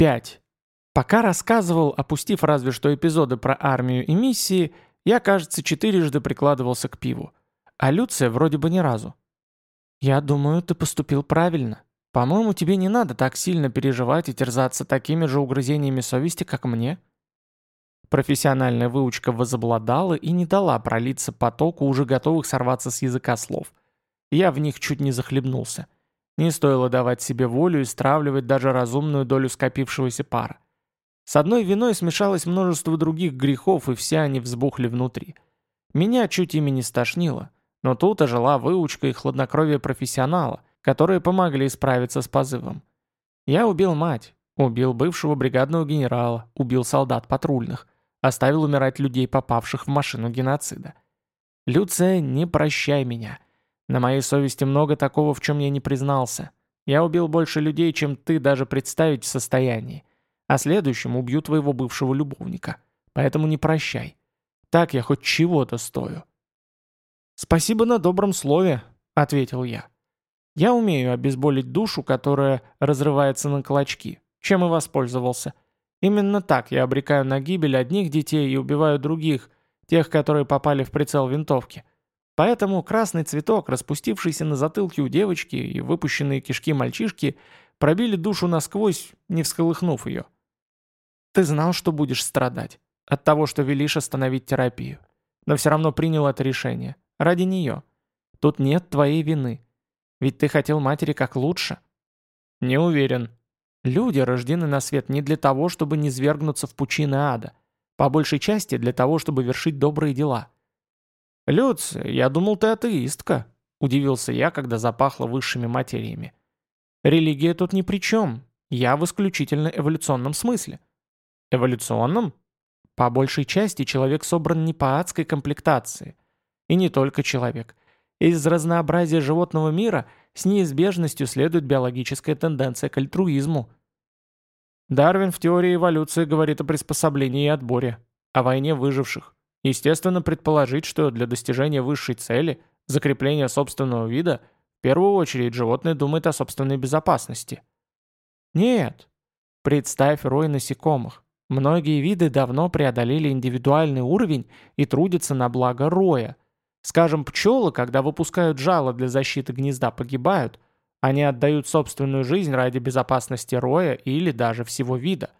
5. Пока рассказывал, опустив разве что эпизоды про армию и миссии, я, кажется, четырежды прикладывался к пиву. А Люция вроде бы ни разу. «Я думаю, ты поступил правильно. По-моему, тебе не надо так сильно переживать и терзаться такими же угрызениями совести, как мне». Профессиональная выучка возобладала и не дала пролиться потоку уже готовых сорваться с языка слов. Я в них чуть не захлебнулся. Не стоило давать себе волю и стравливать даже разумную долю скопившегося пара. С одной виной смешалось множество других грехов, и все они взбухли внутри. Меня чуть ими не стошнило, но тут ожила выучка и хладнокровие профессионала, которые помогли справиться с позывом. Я убил мать, убил бывшего бригадного генерала, убил солдат патрульных, оставил умирать людей, попавших в машину геноцида. Люция, не прощай меня. На моей совести много такого, в чем я не признался. Я убил больше людей, чем ты даже представить в состоянии. А следующим убью твоего бывшего любовника. Поэтому не прощай. Так я хоть чего-то стою». «Спасибо на добром слове», — ответил я. «Я умею обезболить душу, которая разрывается на клочки, чем и воспользовался. Именно так я обрекаю на гибель одних детей и убиваю других, тех, которые попали в прицел винтовки. Поэтому красный цветок, распустившийся на затылке у девочки и выпущенные кишки мальчишки, пробили душу насквозь, не всколыхнув ее. Ты знал, что будешь страдать от того, что велишь остановить терапию. Но все равно принял это решение. Ради нее. Тут нет твоей вины. Ведь ты хотел матери как лучше. Не уверен. Люди рождены на свет не для того, чтобы не свергнуться в пучины ада. По большей части для того, чтобы вершить добрые дела. «Люц, я думал, ты атеистка», — удивился я, когда запахло высшими материями. «Религия тут ни при чем. Я в исключительно эволюционном смысле». «Эволюционном?» По большей части человек собран не по адской комплектации. И не только человек. Из разнообразия животного мира с неизбежностью следует биологическая тенденция к альтруизму. Дарвин в теории эволюции говорит о приспособлении и отборе, о войне выживших. Естественно, предположить, что для достижения высшей цели, закрепления собственного вида, в первую очередь животное думает о собственной безопасности. Нет. Представь рой насекомых. Многие виды давно преодолели индивидуальный уровень и трудятся на благо роя. Скажем, пчелы, когда выпускают жало для защиты гнезда, погибают. Они отдают собственную жизнь ради безопасности роя или даже всего вида.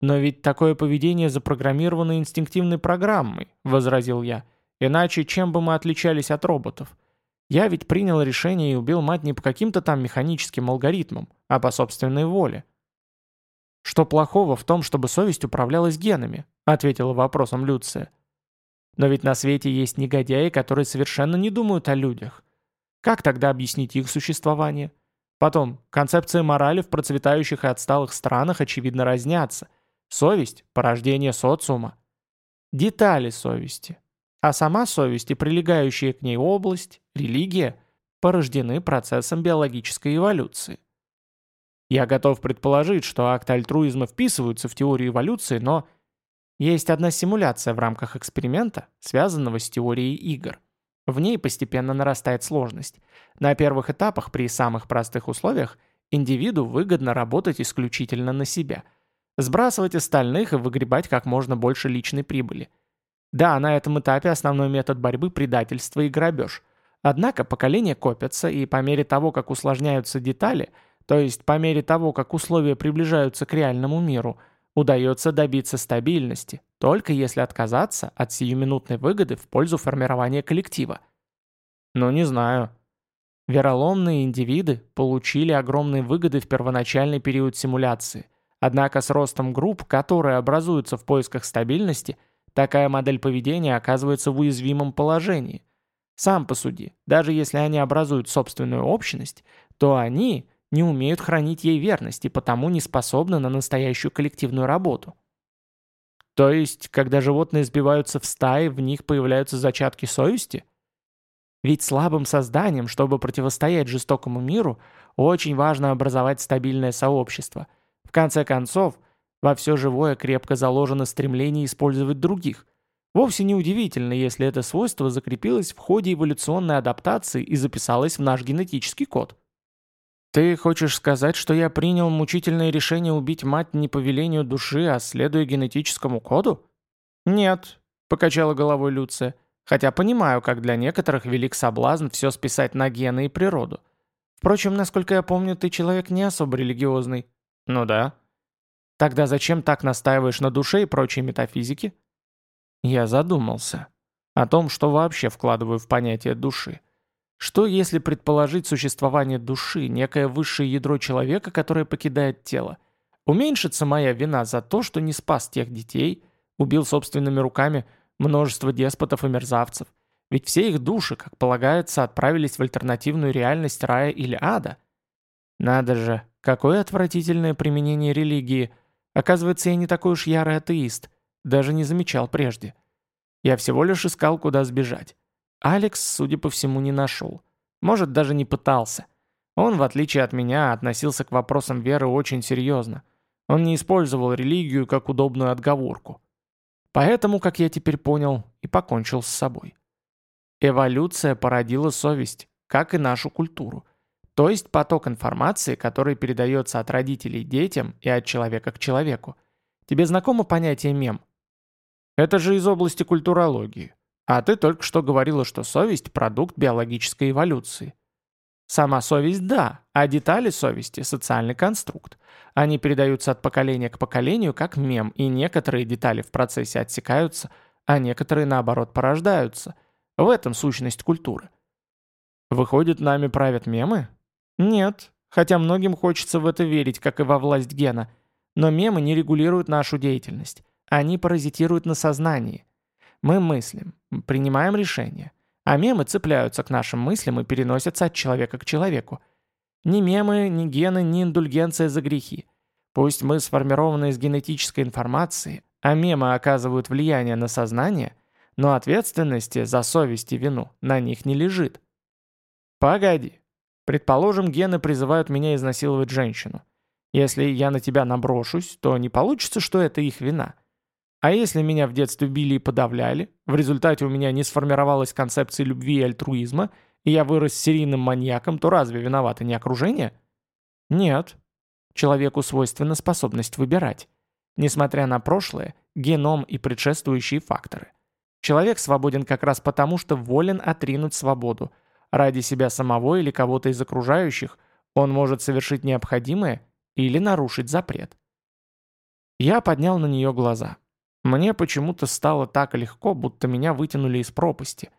«Но ведь такое поведение запрограммировано инстинктивной программой», — возразил я. «Иначе чем бы мы отличались от роботов? Я ведь принял решение и убил мать не по каким-то там механическим алгоритмам, а по собственной воле». «Что плохого в том, чтобы совесть управлялась генами?» — ответила вопросом Люция. «Но ведь на свете есть негодяи, которые совершенно не думают о людях. Как тогда объяснить их существование? Потом, концепции морали в процветающих и отсталых странах очевидно разнятся — Совесть – порождение социума. Детали совести. А сама совесть и прилегающая к ней область, религия, порождены процессом биологической эволюции. Я готов предположить, что акты альтруизма вписываются в теорию эволюции, но есть одна симуляция в рамках эксперимента, связанного с теорией игр. В ней постепенно нарастает сложность. На первых этапах при самых простых условиях индивиду выгодно работать исключительно на себя – Сбрасывать остальных и выгребать как можно больше личной прибыли. Да, на этом этапе основной метод борьбы – предательство и грабеж. Однако поколения копятся, и по мере того, как усложняются детали, то есть по мере того, как условия приближаются к реальному миру, удается добиться стабильности, только если отказаться от сиюминутной выгоды в пользу формирования коллектива. Ну, не знаю. Вероломные индивиды получили огромные выгоды в первоначальный период симуляции – Однако с ростом групп, которые образуются в поисках стабильности, такая модель поведения оказывается в уязвимом положении. Сам посуди, даже если они образуют собственную общность, то они не умеют хранить ей верность и потому не способны на настоящую коллективную работу. То есть, когда животные сбиваются в стаи, в них появляются зачатки совести? Ведь слабым созданием, чтобы противостоять жестокому миру, очень важно образовать стабильное сообщество – в конце концов, во все живое крепко заложено стремление использовать других. Вовсе не удивительно, если это свойство закрепилось в ходе эволюционной адаптации и записалось в наш генетический код. «Ты хочешь сказать, что я принял мучительное решение убить мать не по велению души, а следуя генетическому коду?» «Нет», — покачала головой Люция, «хотя понимаю, как для некоторых велик соблазн все списать на гены и природу. Впрочем, насколько я помню, ты человек не особо религиозный». «Ну да». «Тогда зачем так настаиваешь на душе и прочей метафизике?» Я задумался о том, что вообще вкладываю в понятие души. Что если предположить существование души, некое высшее ядро человека, которое покидает тело? Уменьшится моя вина за то, что не спас тех детей, убил собственными руками множество деспотов и мерзавцев. Ведь все их души, как полагается, отправились в альтернативную реальность рая или ада. Надо же, какое отвратительное применение религии. Оказывается, я не такой уж ярый атеист. Даже не замечал прежде. Я всего лишь искал, куда сбежать. Алекс, судя по всему, не нашел. Может, даже не пытался. Он, в отличие от меня, относился к вопросам веры очень серьезно. Он не использовал религию как удобную отговорку. Поэтому, как я теперь понял, и покончил с собой. Эволюция породила совесть, как и нашу культуру. То есть поток информации, который передается от родителей детям и от человека к человеку. Тебе знакомо понятие мем? Это же из области культурологии. А ты только что говорила, что совесть – продукт биологической эволюции. Сама совесть – да, а детали совести – социальный конструкт. Они передаются от поколения к поколению как мем, и некоторые детали в процессе отсекаются, а некоторые, наоборот, порождаются. В этом сущность культуры. Выходит, нами правят мемы? Нет, хотя многим хочется в это верить, как и во власть гена. Но мемы не регулируют нашу деятельность. Они паразитируют на сознании. Мы мыслим, принимаем решения, а мемы цепляются к нашим мыслям и переносятся от человека к человеку. Ни мемы, ни гены, ни индульгенция за грехи. Пусть мы сформированы из генетической информации, а мемы оказывают влияние на сознание, но ответственности за совесть и вину на них не лежит. Погоди. Предположим, гены призывают меня изнасиловать женщину. Если я на тебя наброшусь, то не получится, что это их вина. А если меня в детстве били и подавляли, в результате у меня не сформировалась концепция любви и альтруизма, и я вырос серийным маньяком, то разве виновато не окружение? Нет. Человеку свойственна способность выбирать. Несмотря на прошлое, геном и предшествующие факторы. Человек свободен как раз потому, что волен отринуть свободу. Ради себя самого или кого-то из окружающих он может совершить необходимое или нарушить запрет. Я поднял на нее глаза. Мне почему-то стало так легко, будто меня вытянули из пропасти.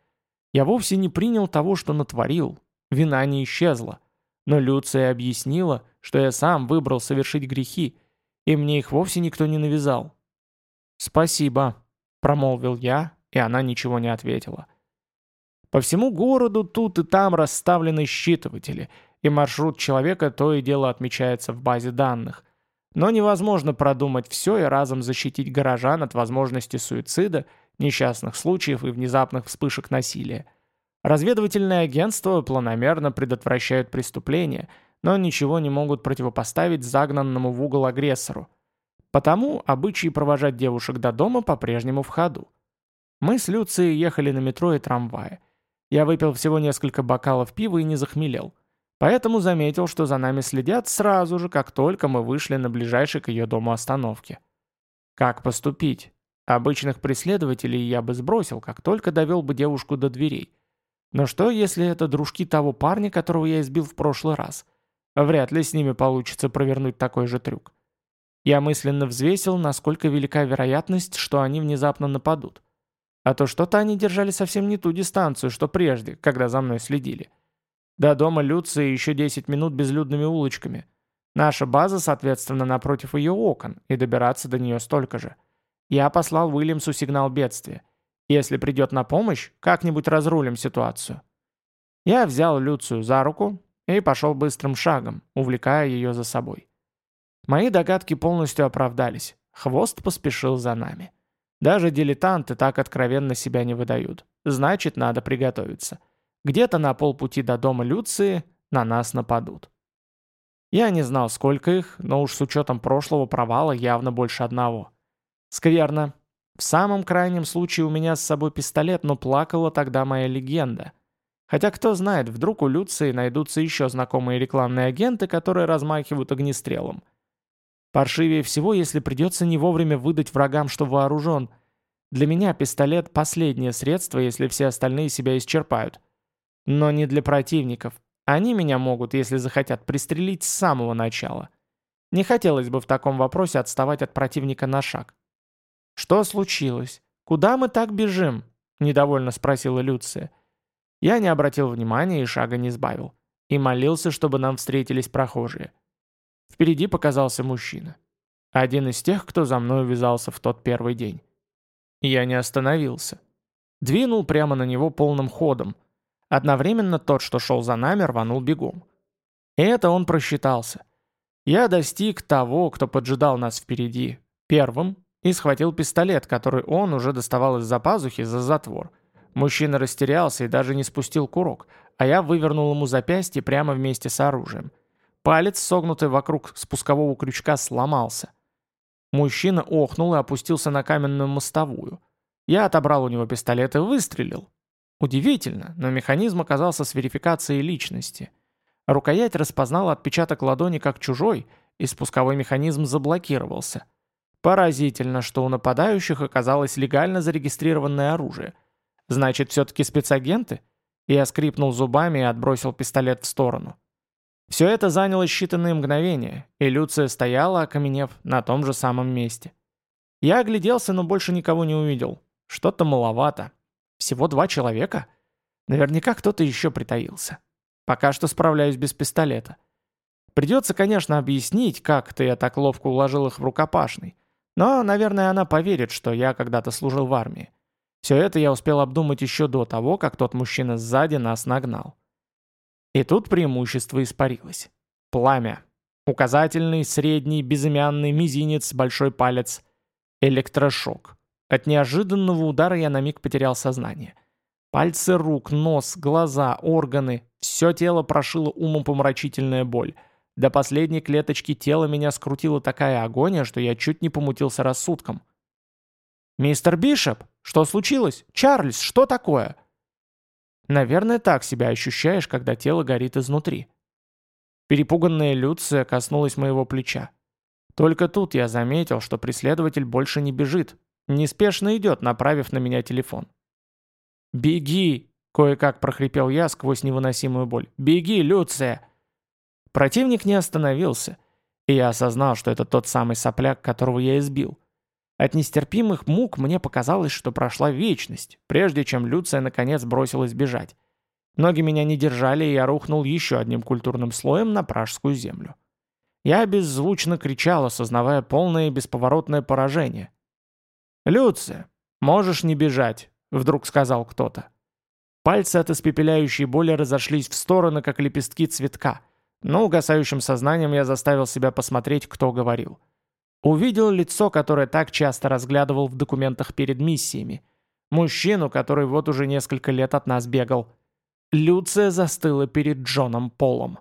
Я вовсе не принял того, что натворил. Вина не исчезла. Но Люция объяснила, что я сам выбрал совершить грехи, и мне их вовсе никто не навязал. «Спасибо», — промолвил я, и она ничего не ответила. По всему городу тут и там расставлены считыватели, и маршрут человека то и дело отмечается в базе данных. Но невозможно продумать все и разом защитить горожан от возможности суицида, несчастных случаев и внезапных вспышек насилия. Разведывательные агентства планомерно предотвращают преступления, но ничего не могут противопоставить загнанному в угол агрессору. Потому обычаи провожать девушек до дома по-прежнему в ходу. Мы с Люцией ехали на метро и трамвае. Я выпил всего несколько бокалов пива и не захмелел. Поэтому заметил, что за нами следят сразу же, как только мы вышли на ближайшей к ее дому остановке. Как поступить? Обычных преследователей я бы сбросил, как только довел бы девушку до дверей. Но что, если это дружки того парня, которого я избил в прошлый раз? Вряд ли с ними получится провернуть такой же трюк. Я мысленно взвесил, насколько велика вероятность, что они внезапно нападут. А то что-то они держали совсем не ту дистанцию, что прежде, когда за мной следили. До дома Люции еще 10 минут безлюдными улочками. Наша база, соответственно, напротив ее окон, и добираться до нее столько же. Я послал Уильямсу сигнал бедствия. Если придет на помощь, как-нибудь разрулим ситуацию. Я взял Люцию за руку и пошел быстрым шагом, увлекая ее за собой. Мои догадки полностью оправдались. Хвост поспешил за нами. Даже дилетанты так откровенно себя не выдают. Значит, надо приготовиться. Где-то на полпути до дома Люции на нас нападут. Я не знал, сколько их, но уж с учетом прошлого провала явно больше одного. Скверно. В самом крайнем случае у меня с собой пистолет, но плакала тогда моя легенда. Хотя кто знает, вдруг у Люции найдутся еще знакомые рекламные агенты, которые размахивают огнестрелом. Паршивее всего, если придется не вовремя выдать врагам, что вооружен. Для меня пистолет – последнее средство, если все остальные себя исчерпают. Но не для противников. Они меня могут, если захотят, пристрелить с самого начала. Не хотелось бы в таком вопросе отставать от противника на шаг. «Что случилось? Куда мы так бежим?» – недовольно спросила Люция. Я не обратил внимания и шага не сбавил. И молился, чтобы нам встретились прохожие. Впереди показался мужчина. Один из тех, кто за мной увязался в тот первый день. Я не остановился. Двинул прямо на него полным ходом. Одновременно тот, что шел за нами, рванул бегом. И это он просчитался. Я достиг того, кто поджидал нас впереди, первым, и схватил пистолет, который он уже доставал из-за пазухи за затвор. Мужчина растерялся и даже не спустил курок, а я вывернул ему запястье прямо вместе с оружием. Палец, согнутый вокруг спускового крючка, сломался. Мужчина охнул и опустился на каменную мостовую. Я отобрал у него пистолет и выстрелил. Удивительно, но механизм оказался с верификацией личности. Рукоять распознала отпечаток ладони как чужой, и спусковой механизм заблокировался. Поразительно, что у нападающих оказалось легально зарегистрированное оружие. Значит, все-таки спецагенты? Я скрипнул зубами и отбросил пистолет в сторону. Все это заняло считанные мгновения, и Люция стояла, окаменев, на том же самом месте. Я огляделся, но больше никого не увидел. Что-то маловато. Всего два человека? Наверняка кто-то еще притаился. Пока что справляюсь без пистолета. Придется, конечно, объяснить, как ты я так ловко уложил их в рукопашный. Но, наверное, она поверит, что я когда-то служил в армии. Все это я успел обдумать еще до того, как тот мужчина сзади нас нагнал. И тут преимущество испарилось. Пламя. Указательный, средний, безымянный, мизинец, большой палец. Электрошок. От неожиданного удара я на миг потерял сознание. Пальцы рук, нос, глаза, органы. Все тело прошило умопомрачительная боль. До последней клеточки тела меня скрутила такая агония, что я чуть не помутился рассудком. «Мистер Бишоп, что случилось? Чарльз, что такое?» Наверное, так себя ощущаешь, когда тело горит изнутри. Перепуганная Люция коснулась моего плеча. Только тут я заметил, что преследователь больше не бежит, неспешно идет, направив на меня телефон. «Беги!» — кое-как прохрипел я сквозь невыносимую боль. «Беги, Люция!» Противник не остановился, и я осознал, что это тот самый сопляк, которого я избил. От нестерпимых мук мне показалось, что прошла вечность, прежде чем Люция наконец бросилась бежать. Ноги меня не держали, и я рухнул еще одним культурным слоем на пражскую землю. Я беззвучно кричал, осознавая полное и бесповоротное поражение. «Люция, можешь не бежать», — вдруг сказал кто-то. Пальцы от испепеляющей боли разошлись в стороны, как лепестки цветка, но угасающим сознанием я заставил себя посмотреть, кто говорил. Увидел лицо, которое так часто разглядывал в документах перед миссиями. Мужчину, который вот уже несколько лет от нас бегал. Люция застыла перед Джоном Полом.